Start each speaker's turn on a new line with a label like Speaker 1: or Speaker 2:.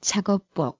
Speaker 1: 작업복.